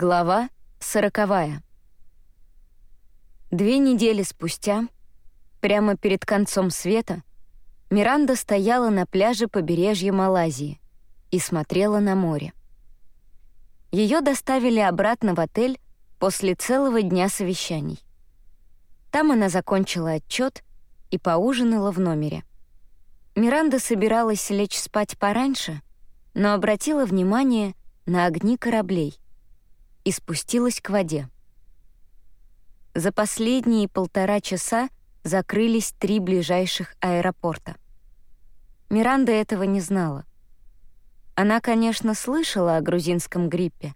Глава сороковая. Две недели спустя, прямо перед концом света, Миранда стояла на пляже побережья Малайзии и смотрела на море. Ее доставили обратно в отель после целого дня совещаний. Там она закончила отчет и поужинала в номере. Миранда собиралась лечь спать пораньше, но обратила внимание на огни кораблей — и спустилась к воде. За последние полтора часа закрылись три ближайших аэропорта. Миранда этого не знала. Она, конечно, слышала о грузинском гриппе,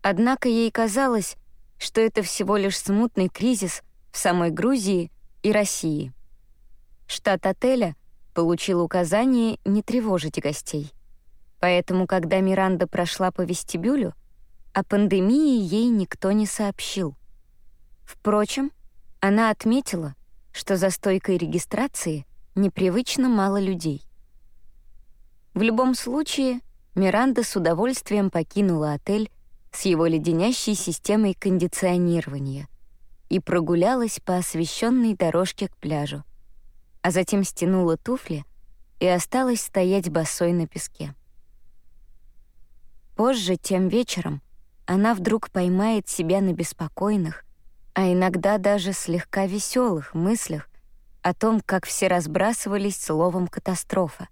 однако ей казалось, что это всего лишь смутный кризис в самой Грузии и России. Штат отеля получил указание не тревожить гостей. Поэтому, когда Миранда прошла по вестибюлю, о пандемии ей никто не сообщил. Впрочем, она отметила, что за стойкой регистрации непривычно мало людей. В любом случае, Миранда с удовольствием покинула отель с его леденящей системой кондиционирования и прогулялась по освещенной дорожке к пляжу, а затем стянула туфли и осталась стоять босой на песке. Позже, тем вечером, она вдруг поймает себя на беспокойных, а иногда даже слегка веселых мыслях о том, как все разбрасывались словом «катастрофа»,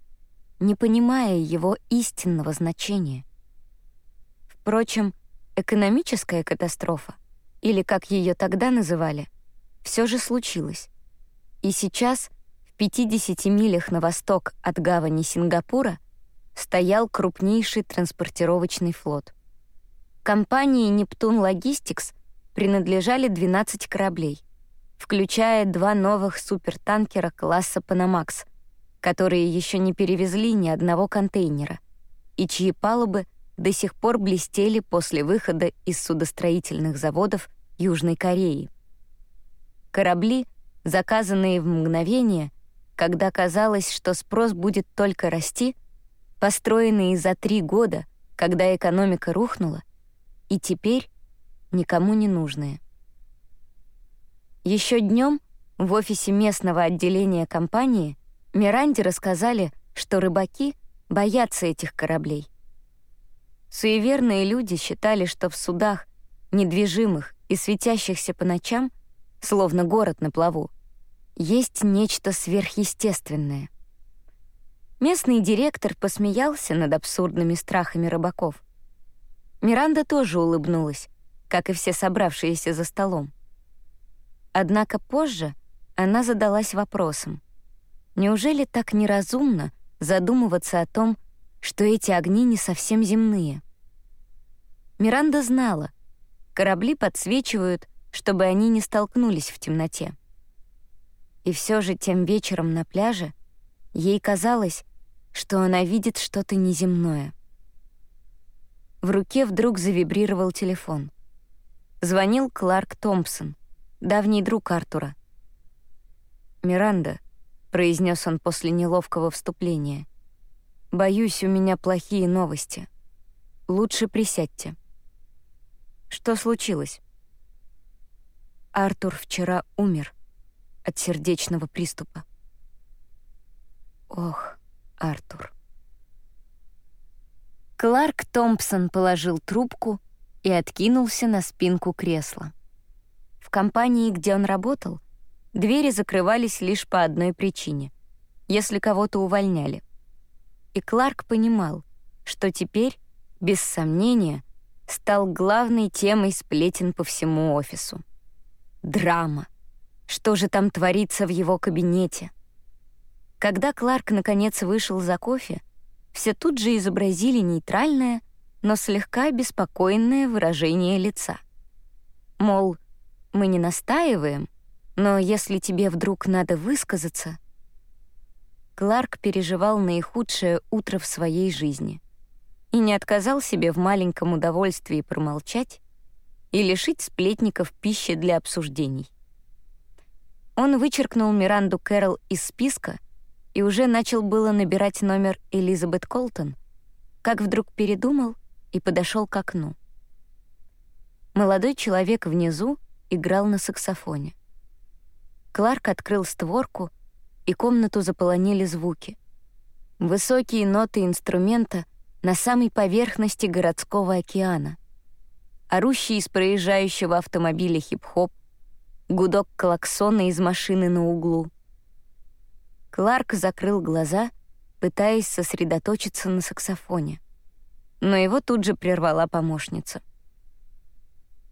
не понимая его истинного значения. Впрочем, экономическая катастрофа, или как ее тогда называли, все же случилась. И сейчас, в 50 милях на восток от гавани Сингапура, стоял крупнейший транспортировочный флот — Компании «Нептун Логистикс» принадлежали 12 кораблей, включая два новых супертанкера класса «Панамакс», которые еще не перевезли ни одного контейнера, и чьи палубы до сих пор блестели после выхода из судостроительных заводов Южной Кореи. Корабли, заказанные в мгновение, когда казалось, что спрос будет только расти, построенные за три года, когда экономика рухнула, и теперь никому не нужные. Еще днем в офисе местного отделения компании Миранде рассказали, что рыбаки боятся этих кораблей. Суеверные люди считали, что в судах, недвижимых и светящихся по ночам, словно город на плаву, есть нечто сверхъестественное. Местный директор посмеялся над абсурдными страхами рыбаков — Миранда тоже улыбнулась, как и все собравшиеся за столом. Однако позже она задалась вопросом. Неужели так неразумно задумываться о том, что эти огни не совсем земные? Миранда знала, корабли подсвечивают, чтобы они не столкнулись в темноте. И все же тем вечером на пляже ей казалось, что она видит что-то неземное — в руке вдруг завибрировал телефон. Звонил Кларк Томпсон, давний друг Артура. «Миранда», — произнес он после неловкого вступления, — «боюсь, у меня плохие новости. Лучше присядьте». «Что случилось?» Артур вчера умер от сердечного приступа. Ох, Артур. Кларк Томпсон положил трубку и откинулся на спинку кресла. В компании, где он работал, двери закрывались лишь по одной причине — если кого-то увольняли. И Кларк понимал, что теперь, без сомнения, стал главной темой сплетен по всему офису. Драма. Что же там творится в его кабинете? Когда Кларк наконец вышел за кофе, все тут же изобразили нейтральное, но слегка обеспокоенное выражение лица. Мол, мы не настаиваем, но если тебе вдруг надо высказаться... Кларк переживал наихудшее утро в своей жизни и не отказал себе в маленьком удовольствии промолчать и лишить сплетников пищи для обсуждений. Он вычеркнул Миранду Кэрол из списка — и уже начал было набирать номер Элизабет Колтон, как вдруг передумал и подошел к окну. молодой человек внизу играл на саксофоне. Кларк открыл створку, и комнату заполонили звуки. Высокие ноты инструмента на самой поверхности городского океана. Орущий из проезжающего автомобиля хип-хоп, гудок клаксона из машины на углу. Кларк закрыл глаза, пытаясь сосредоточиться на саксофоне. Но его тут же прервала помощница.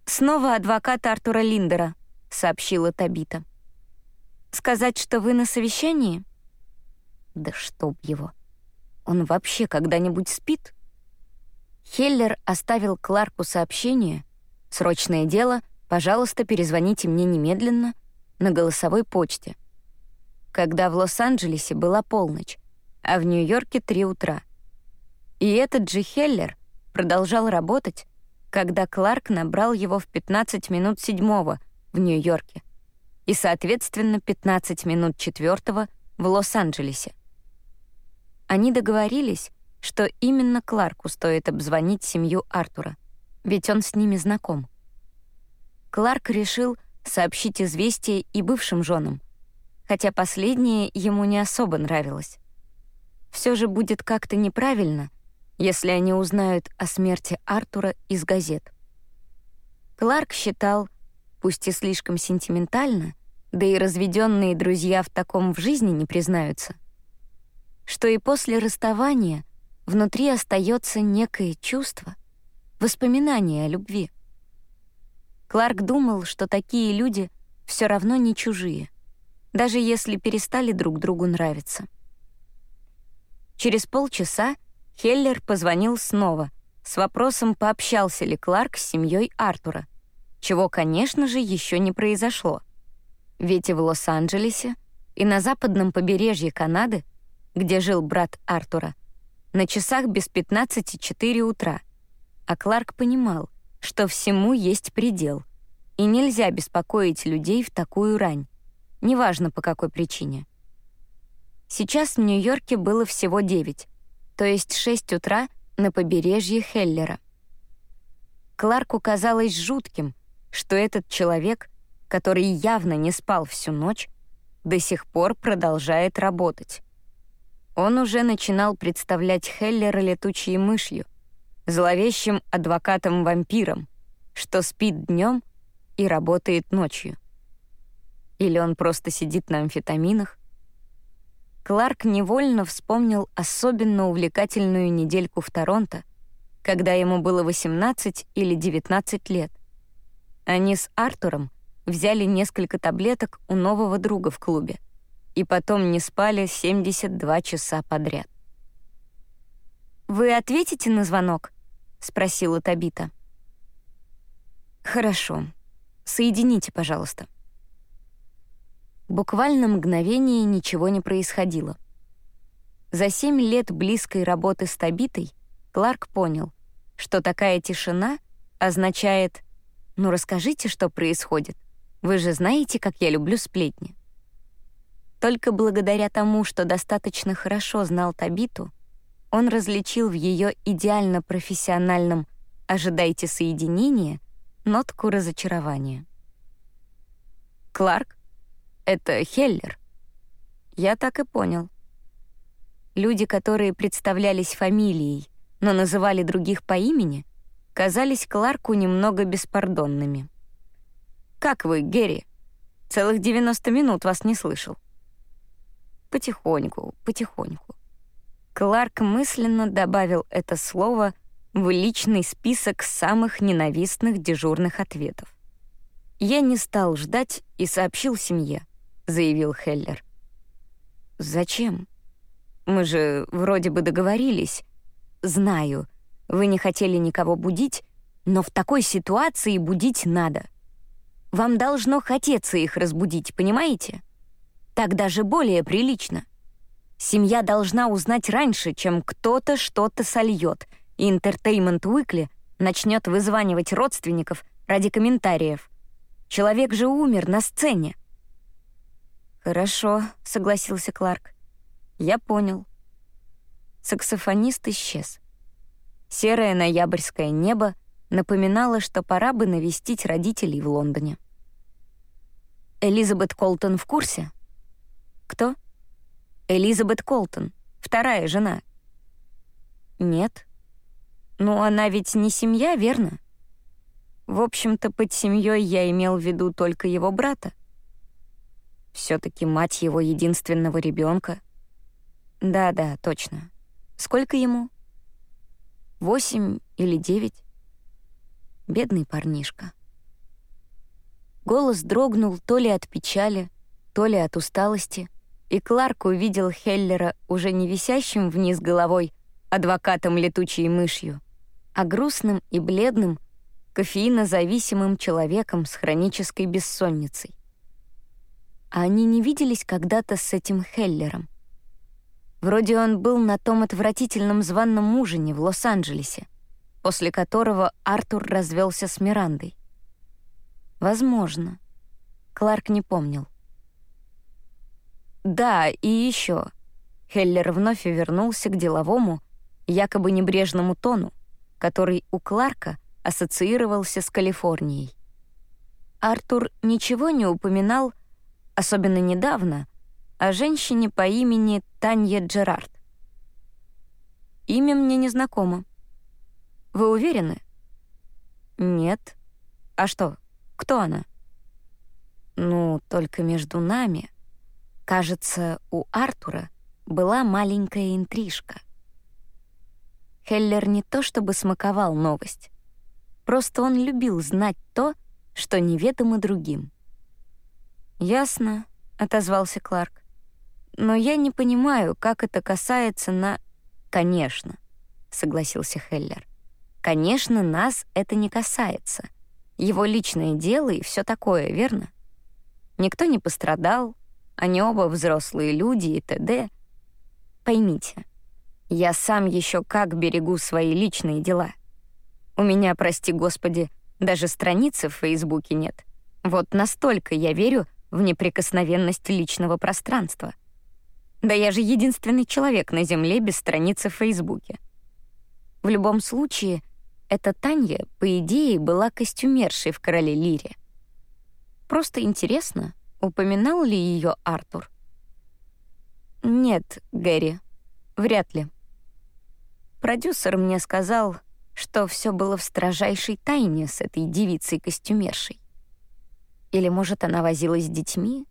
«Снова адвокат Артура Линдера», — сообщила Табита. «Сказать, что вы на совещании?» «Да чтоб его! Он вообще когда-нибудь спит?» Хеллер оставил Кларку сообщение «Срочное дело, пожалуйста, перезвоните мне немедленно» на голосовой почте. Когда в Лос-Анджелесе была полночь, а в Нью-Йорке — три утра. И этот же Хеллер продолжал работать, когда Кларк набрал его в 15 минут седьмого в Нью-Йорке и, соответственно, 15 минут четвертого в Лос-Анджелесе. Они договорились, что именно Кларку стоит обзвонить семью Артура, ведь он с ними знаком. Кларк решил сообщить известие и бывшим женам, хотя последнее ему не особо нравилось. Все же будет как-то неправильно — если они узнают о смерти Артура из газет. Кларк считал, пусть и слишком сентиментально, да и разведенные друзья в таком в жизни не признаются, что и после расставания внутри остается некое чувство, воспоминание о любви. Кларк думал, что такие люди все равно не чужие, даже если перестали друг другу нравиться. Через полчаса Хеллер позвонил снова с вопросом, пообщался ли Кларк с семьей Артура, чего, конечно же, еще не произошло. Ведь и в Лос-Анджелесе, и на западном побережье Канады, где жил брат Артура, на часах без 15 утра, а Кларк понимал, что всему есть предел, и нельзя беспокоить людей в такую рань, неважно по какой причине. Сейчас в Нью-Йорке было всего 9, то есть 6 утра на побережье Хеллера. Кларку казалось жутким, что этот человек, который явно не спал всю ночь, до сих пор продолжает работать. Он уже начинал представлять Хеллера летучей мышью, зловещим адвокатом-вампиром, что спит днем и работает ночью. Или он просто сидит на амфетаминах, Кларк невольно вспомнил особенно увлекательную недельку в Торонто, когда ему было 18 или 19 лет. Они с Артуром взяли несколько таблеток у нового друга в клубе и потом не спали 72 часа подряд. «Вы ответите на звонок?» — спросила Табита. «Хорошо. Соедините, пожалуйста». Буквально мгновение ничего не происходило. За семь лет близкой работы с Табитой Кларк понял, что такая тишина означает «Ну расскажите, что происходит. Вы же знаете, как я люблю сплетни». Только благодаря тому, что достаточно хорошо знал Табиту, он различил в ее идеально профессиональном «ожидайте соединения» нотку разочарования. Кларк это Хеллер. Я так и понял. Люди, которые представлялись фамилией, но называли других по имени, казались Кларку немного беспардонными. «Как вы, Герри? Целых 90 минут вас не слышал». Потихоньку, потихоньку. Кларк мысленно добавил это слово в личный список самых ненавистных дежурных ответов. Я не стал ждать и сообщил семье заявил Хеллер. «Зачем? Мы же вроде бы договорились. Знаю, вы не хотели никого будить, но в такой ситуации будить надо. Вам должно хотеться их разбудить, понимаете? Так даже более прилично. Семья должна узнать раньше, чем кто-то что-то сольет, и Entertainment Weekly начнет вызванивать родственников ради комментариев. Человек же умер на сцене. «Хорошо», — согласился Кларк. «Я понял». Саксофонист исчез. Серое ноябрьское небо напоминала, что пора бы навестить родителей в Лондоне. Элизабет Колтон в курсе? Кто? Элизабет Колтон, вторая жена. Нет. Ну, она ведь не семья, верно? В общем-то, под семьей я имел в виду только его брата. Все-таки мать его единственного ребенка. Да-да, точно. Сколько ему? Восемь или девять? Бедный парнишка. Голос дрогнул то ли от печали, то ли от усталости, и Кларк увидел Хеллера уже не висящим вниз головой, адвокатом летучей мышью, а грустным и бледным, кофеинозависимым человеком с хронической бессонницей. А они не виделись когда-то с этим Хеллером. Вроде он был на том отвратительном званном ужине в Лос-Анджелесе, после которого Артур развелся с Мирандой. Возможно. Кларк не помнил. Да, и еще. Хеллер вновь вернулся к деловому, якобы небрежному тону, который у Кларка ассоциировался с Калифорнией. Артур ничего не упоминал, особенно недавно, о женщине по имени Танья Джерард. Имя мне незнакомо. Вы уверены? Нет. А что, кто она? Ну, только между нами. Кажется, у Артура была маленькая интрижка. Хеллер не то чтобы смаковал новость. Просто он любил знать то, что неведомо другим. «Ясно», — отозвался Кларк. «Но я не понимаю, как это касается на...» «Конечно», — согласился Хеллер. «Конечно, нас это не касается. Его личное дело и все такое, верно? Никто не пострадал, они оба взрослые люди и т.д. Поймите, я сам еще как берегу свои личные дела. У меня, прости господи, даже страницы в Фейсбуке нет. Вот настолько я верю в неприкосновенность личного пространства. Да я же единственный человек на Земле без страницы в Фейсбуке. В любом случае, эта Танья, по идее, была костюмершей в «Короле Лире». Просто интересно, упоминал ли ее Артур? «Нет, Гэри, вряд ли». Продюсер мне сказал, что все было в строжайшей тайне с этой девицей-костюмершей. Или, может, она возилась с детьми?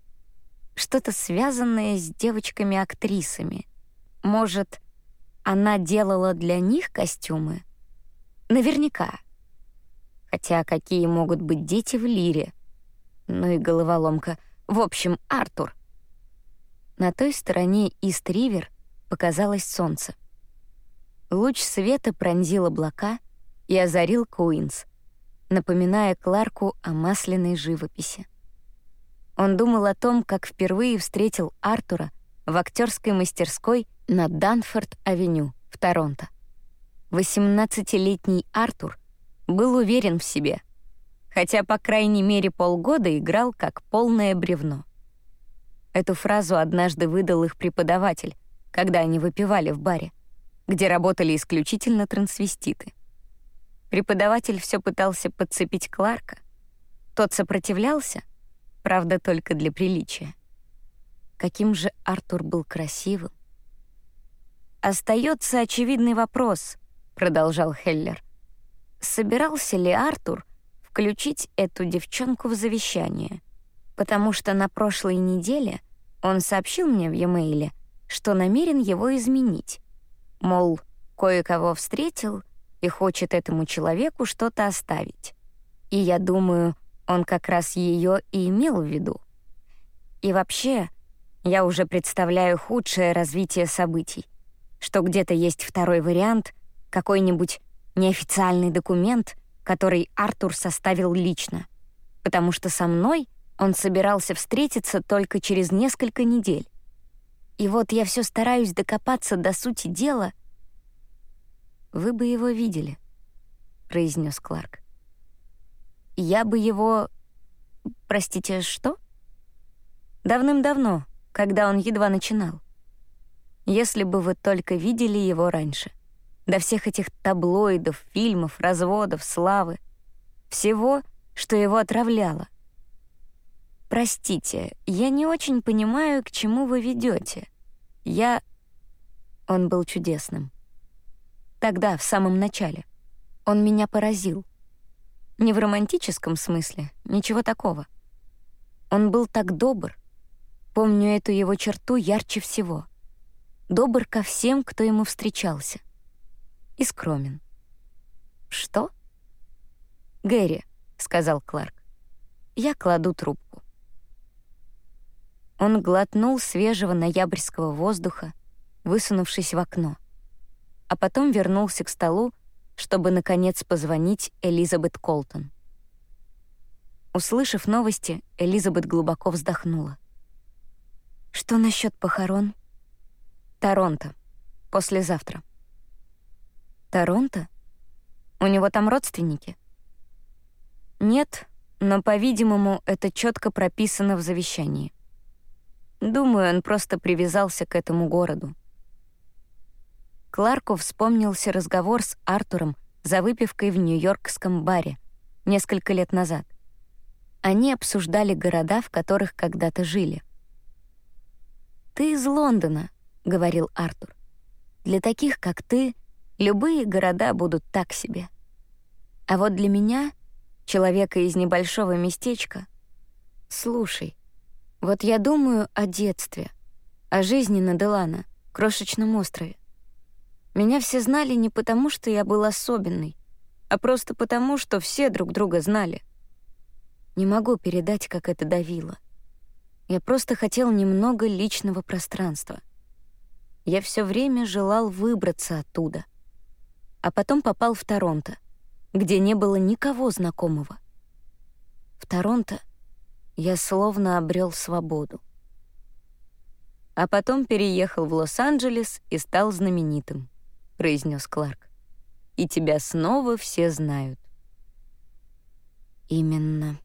Что-то связанное с девочками-актрисами. Может, она делала для них костюмы? Наверняка. Хотя какие могут быть дети в лире? Ну и головоломка. В общем, Артур. На той стороне Ист-Ривер показалось солнце. Луч света пронзил облака и озарил Куинс, напоминая Кларку о масляной живописи. Он думал о том, как впервые встретил Артура в актерской мастерской на Данфорд-авеню в Торонто. 18-летний Артур был уверен в себе, хотя по крайней мере полгода играл как полное бревно. Эту фразу однажды выдал их преподаватель, когда они выпивали в баре, где работали исключительно трансвеститы. Преподаватель все пытался подцепить Кларка. Тот сопротивлялся, правда, только для приличия. Каким же Артур был красивым. Остается очевидный вопрос — продолжал Хеллер. Собирался ли Артур включить эту девчонку в завещание? Потому что на прошлой неделе он сообщил мне в e что намерен его изменить. Мол, кое-кого встретил и хочет этому человеку что-то оставить. И я думаю, он как раз ее и имел в виду. И вообще, я уже представляю худшее развитие событий, что где-то есть второй вариант — какой-нибудь неофициальный документ, который Артур составил лично, потому что со мной он собирался встретиться только через несколько недель. И вот я все стараюсь докопаться до сути дела. «Вы бы его видели», — произнес Кларк. «Я бы его... Простите, что?» «Давным-давно, когда он едва начинал. Если бы вы только видели его раньше». до всех этих таблоидов, фильмов, разводов, славы, всего, что его отравляло. «Простите, я не очень понимаю, к чему вы ведете. Я...» Он был чудесным. Тогда, в самом начале. Он меня поразил. Не в романтическом смысле, ничего такого. Он был так добр. Помню эту его черту ярче всего. Добр ко всем, кто ему встречался. И скромен. «Что?» «Гэри», — сказал Кларк. «Я кладу трубку». Он глотнул свежего ноябрьского воздуха, высунувшись в окно, а потом вернулся к столу, чтобы, наконец, позвонить Элизабет Колтон. Услышав новости, Элизабет глубоко вздохнула. «Что насчет похорон?» «Торонто. Послезавтра». «Торонто? У него там родственники?» «Нет, но, по-видимому, это четко прописано в завещании. Думаю, он просто привязался к этому городу. Кларку вспомнился разговор с Артуром за выпивкой в нью-йоркском баре несколько лет назад. Они обсуждали города, в которых когда-то жили. «Ты из Лондона», — говорил Артур. «Для таких, как ты, любые города будут так себе. А вот для меня, человека из небольшого местечка, слушай, вот я думаю о детстве, о жизни на Делана, крошечном острове. Меня все знали не потому, что я был особенный, а просто потому, что все друг друга знали. Не могу передать, как это давило. Я просто хотел немного личного пространства. Я все время желал выбраться оттуда. А потом попал в Торонто, где не было никого знакомого. В Торонто я словно обрел свободу. А потом переехал в Лос-Анджелес и стал знаменитым. — произнес Кларк. «И тебя снова все знают». «Именно».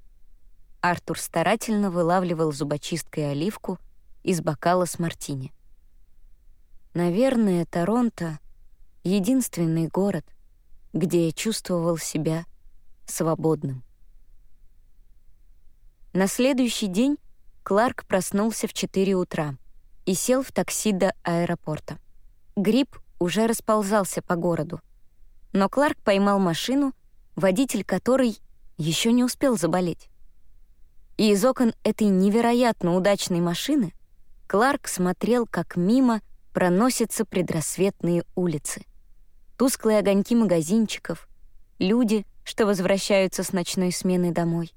Артур старательно вылавливал зубочисткой оливку из бокала с мартини. «Наверное, Торонто — единственный город, где я чувствовал себя свободным». На следующий день Кларк проснулся в 4 утра и сел в такси до аэропорта. Грипп уже расползался по городу. Но Кларк поймал машину, водитель которой еще не успел заболеть. И из окон этой невероятно удачной машины Кларк смотрел, как мимо проносятся предрассветные улицы. Тусклые огоньки магазинчиков, люди, что возвращаются с ночной смены домой.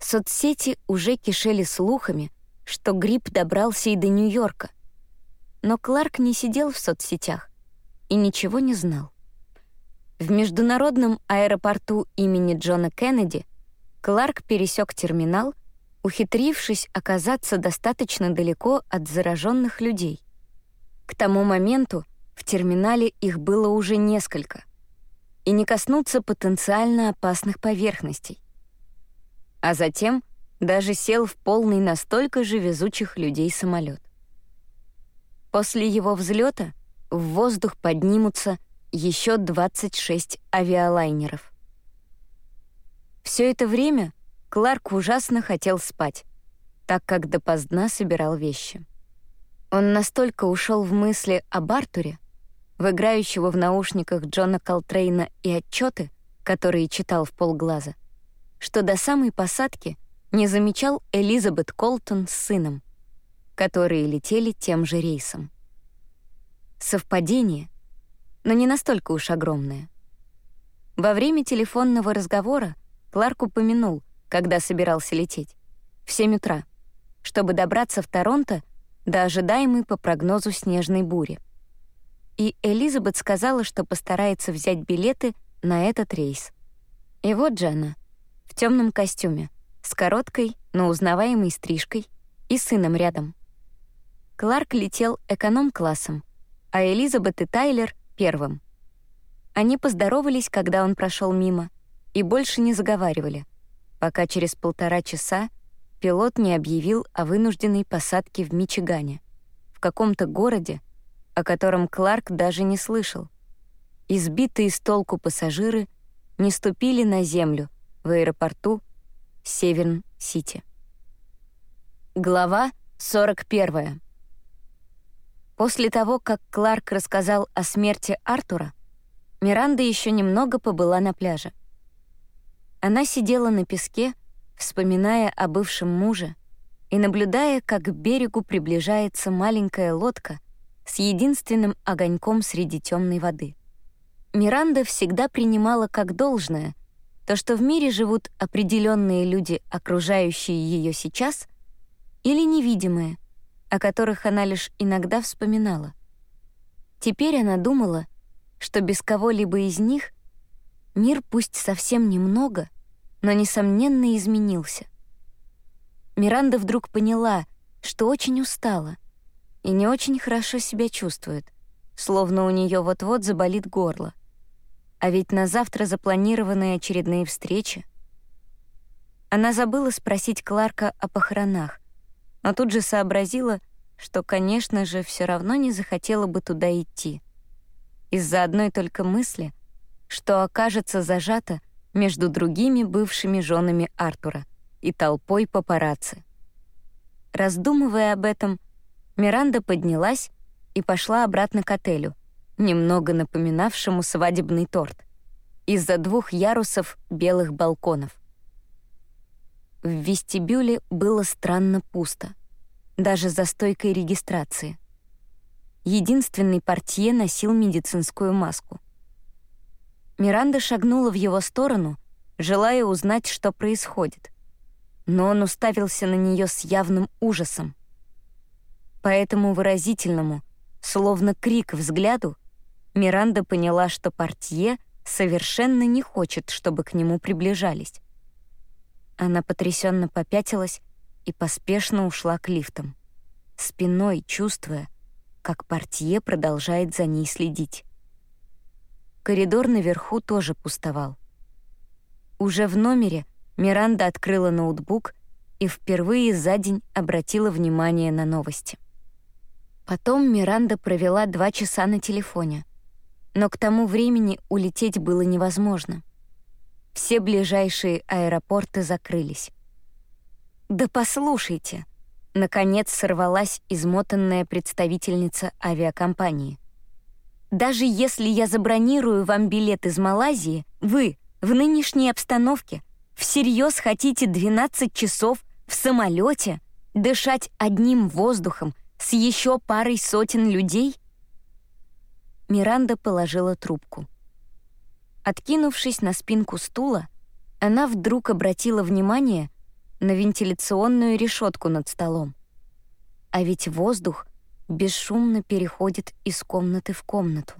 Соцсети уже кишели слухами, что грипп добрался и до Нью-Йорка, но Кларк не сидел в соцсетях и ничего не знал. В международном аэропорту имени Джона Кеннеди Кларк пересек терминал, ухитрившись оказаться достаточно далеко от зараженных людей. К тому моменту в терминале их было уже несколько, и не коснуться потенциально опасных поверхностей. А затем даже сел в полный настолько же везучих людей самолет. После его взлета в воздух поднимутся еще 26 авиалайнеров. Все это время Кларк ужасно хотел спать, так как допоздна собирал вещи. Он настолько ушел в мысли об Артуре, в играющего в наушниках Джона Колтрейна и отчеты, которые читал в полглаза, что до самой посадки не замечал Элизабет Колтон с сыном, которые летели тем же рейсом. Совпадение, но не настолько уж огромное. Во время телефонного разговора Кларк упомянул, когда собирался лететь, в 7 утра, чтобы добраться в Торонто до ожидаемой по прогнозу снежной бури. И Элизабет сказала, что постарается взять билеты на этот рейс. И вот она, в темном костюме, с короткой, но узнаваемой стрижкой и сыном рядом. Кларк летел эконом-классом, а Элизабет и Тайлер — первым. Они поздоровались, когда он прошел мимо, и больше не заговаривали, пока через полтора часа пилот не объявил о вынужденной посадке в Мичигане, в каком-то городе, о котором Кларк даже не слышал, избитые с толку пассажиры не ступили на землю в аэропорту Северн-Сити. Глава 41. После того, как Кларк рассказал о смерти Артура, Миранда еще немного побыла на пляже. Она сидела на песке, вспоминая о бывшем муже и наблюдая, как к берегу приближается маленькая лодка с единственным огоньком среди темной воды. Миранда всегда принимала как должное то, что в мире живут определенные люди, окружающие ее сейчас, или невидимые, о которых она лишь иногда вспоминала. Теперь она думала, что без кого-либо из них мир пусть совсем немного, но, несомненно, изменился. Миранда вдруг поняла, что очень устала и не очень хорошо себя чувствует, словно у нее вот-вот заболит горло. А ведь на завтра запланированные очередные встречи. Она забыла спросить Кларка о похоронах, но тут же сообразила, что, конечно же, все равно не захотела бы туда идти. Из-за одной только мысли, что окажется зажата между другими бывшими женами Артура и толпой папарацци. Раздумывая об этом, Миранда поднялась и пошла обратно к отелю, немного напоминавшему свадебный торт, из-за двух ярусов белых балконов. В вестибюле было странно пусто, даже за стойкой регистрации. Единственный портье носил медицинскую маску. Миранда шагнула в его сторону, желая узнать, что происходит. Но он уставился на нее с явным ужасом. По этому выразительному, словно крик взгляду, Миранда поняла, что портье совершенно не хочет, чтобы к нему приближались. Она потрясенно попятилась и поспешно ушла к лифтам, спиной чувствуя, как портье продолжает за ней следить. Коридор наверху тоже пустовал. Уже в номере Миранда открыла ноутбук и впервые за день обратила внимание на новости. Потом Миранда провела два часа на телефоне, но к тому времени улететь было невозможно. Все ближайшие аэропорты закрылись. «Да послушайте!» — наконец сорвалась измотанная представительница авиакомпании. «Даже если я забронирую вам билет из Малайзии, вы в нынешней обстановке всерьез хотите 12 часов в самолете дышать одним воздухом с еще парой сотен людей?» Миранда положила трубку. Откинувшись на спинку стула, она вдруг обратила внимание на вентиляционную решетку над столом. А ведь воздух бесшумно переходит из комнаты в комнату,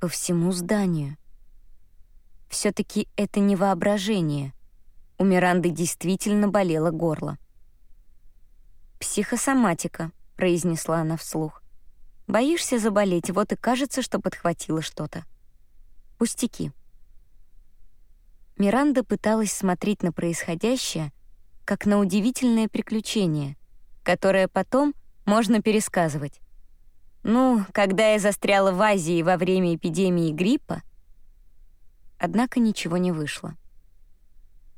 по всему зданию. все таки это не воображение. У Миранды действительно болело горло. «Психосоматика», — произнесла она вслух. «Боишься заболеть, вот и кажется, что подхватило что-то. Пустяки». Миранда пыталась смотреть на происходящее — как на удивительное приключение, которое потом можно пересказывать. Ну, когда я застряла в Азии во время эпидемии гриппа... Однако ничего не вышло.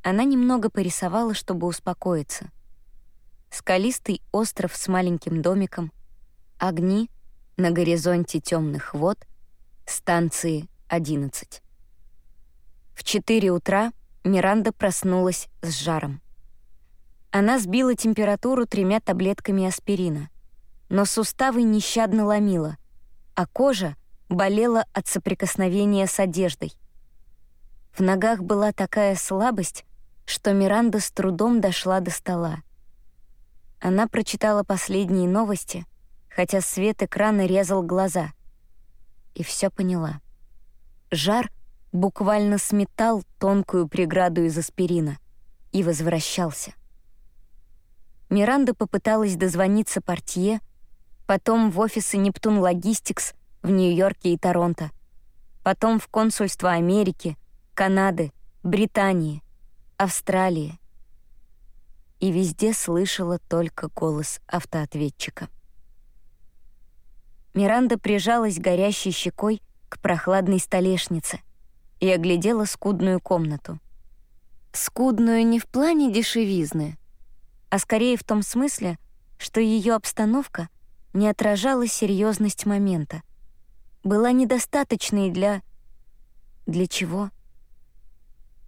Она немного порисовала, чтобы успокоиться. Скалистый остров с маленьким домиком, огни на горизонте темных вод, станции 11. В 4 утра Миранда проснулась с жаром. Она сбила температуру тремя таблетками аспирина. Но суставы нещадно ломила, а кожа болела от соприкосновения с одеждой. В ногах была такая слабость, что Миранда с трудом дошла до стола. Она прочитала последние новости, хотя свет экрана резал глаза. И все поняла. Жар буквально сметал тонкую преграду из аспирина и возвращался. Миранда попыталась дозвониться портье, потом в офисы «Нептун Логистикс» в Нью-Йорке и Торонто, потом в консульство Америки, Канады, Британии, Австралии. И везде слышала только голос автоответчика. Миранда прижалась горящей щекой к прохладной столешнице и оглядела скудную комнату. Скудную не в плане дешевизны, а скорее в том смысле, что ее обстановка не отражала серьезность момента. Была недостаточной для... Для чего?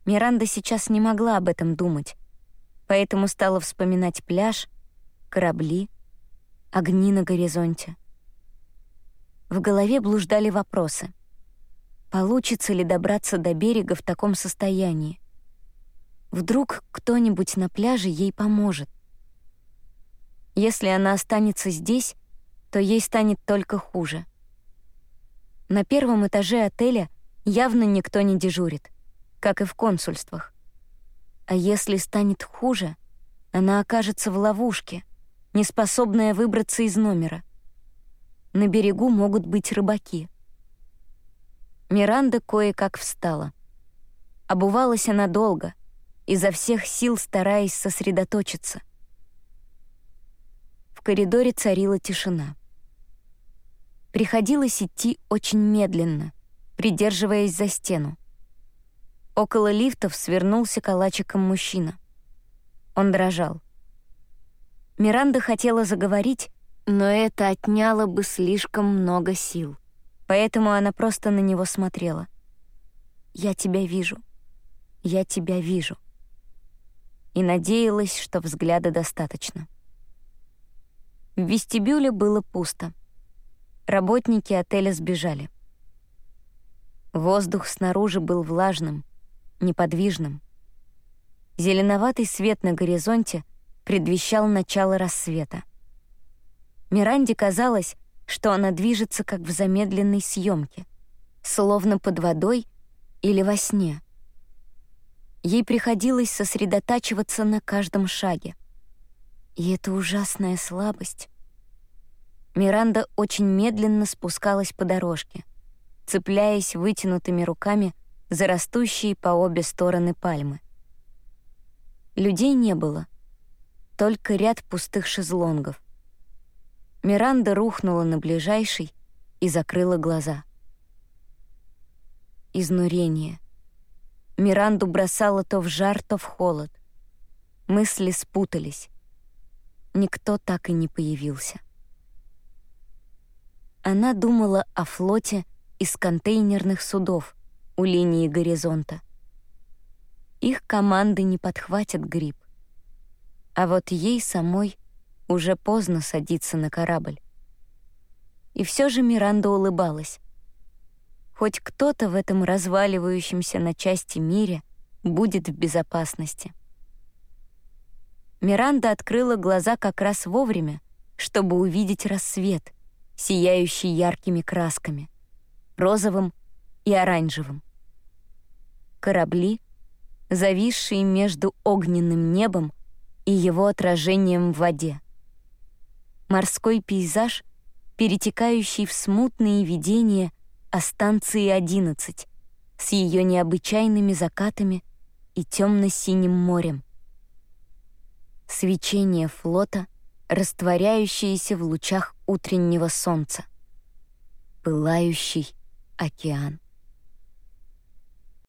Миранда сейчас не могла об этом думать, поэтому стала вспоминать пляж, корабли, огни на горизонте. В голове блуждали вопросы. Получится ли добраться до берега в таком состоянии? Вдруг кто-нибудь на пляже ей поможет? Если она останется здесь, то ей станет только хуже. На первом этаже отеля явно никто не дежурит, как и в консульствах. А если станет хуже, она окажется в ловушке, неспособная выбраться из номера. На берегу могут быть рыбаки. Миранда кое-как встала. Обувалась она долго, изо всех сил стараясь сосредоточиться. В коридоре царила тишина. Приходилось идти очень медленно, придерживаясь за стену. Около лифтов свернулся калачиком мужчина. Он дрожал. Миранда хотела заговорить, но это отняло бы слишком много сил. Поэтому она просто на него смотрела. «Я тебя вижу. Я тебя вижу». И надеялась, что взгляда достаточно. В вестибюле было пусто. Работники отеля сбежали. Воздух снаружи был влажным, неподвижным. Зеленоватый свет на горизонте — предвещал начало рассвета. Миранде казалось, что она движется как в замедленной съемке, словно под водой или во сне. Ей приходилось сосредотачиваться на каждом шаге. И это ужасная слабость. Миранда очень медленно спускалась по дорожке, цепляясь вытянутыми руками за растущие по обе стороны пальмы. Людей не было — только ряд пустых шезлонгов. Миранда рухнула на ближайший и закрыла глаза. Изнурение. Миранду бросало то в жар, то в холод. Мысли спутались. Никто так и не появился. Она думала о флоте из контейнерных судов у линии горизонта. Их команды не подхватят гриб. А вот ей самой уже поздно садиться на корабль. И все же Миранда улыбалась. Хоть кто-то в этом разваливающемся на части мире будет в безопасности. Миранда открыла глаза как раз вовремя, чтобы увидеть рассвет, сияющий яркими красками, розовым и оранжевым. Корабли, зависшие между огненным небом и его отражением в воде. Морской пейзаж, перетекающий в смутные видения о станции 11 с ее необычайными закатами и темно-синим морем. Свечение флота, растворяющееся в лучах утреннего солнца. Пылающий океан.